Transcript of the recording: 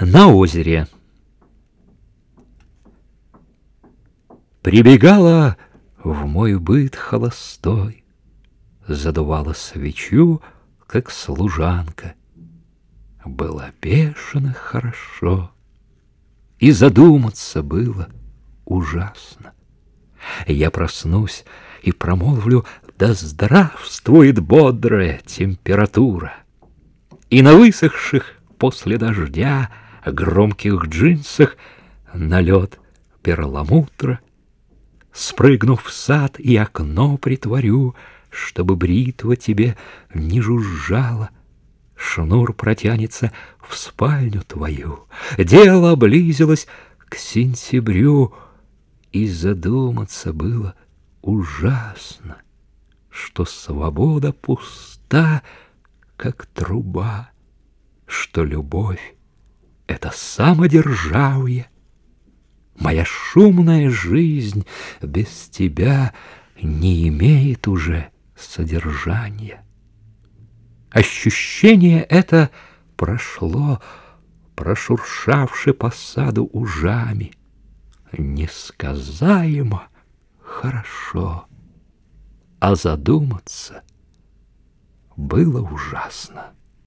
На озере. Прибегала в мой быт холостой, Задувала свечу, как служанка. Было бешено хорошо, И задуматься было ужасно. Я проснусь и промолвлю, да здравствует бодрая температура. И на высохших после дождя громких джинсах налет перламутра. Спрыгнув в сад и окно притворю, чтобы бритва тебе не жужжала. Шнур протянется в спальню твою. Дело близилось к сентябрю, и задуматься было ужасно, что свобода пуста, как труба, что любовь это самодержавие. Моя шумная жизнь без тебя не имеет уже содержания. Ощущение это прошло, прошуршавши по саду ужами. Несказаемо хорошо, а задуматься было ужасно.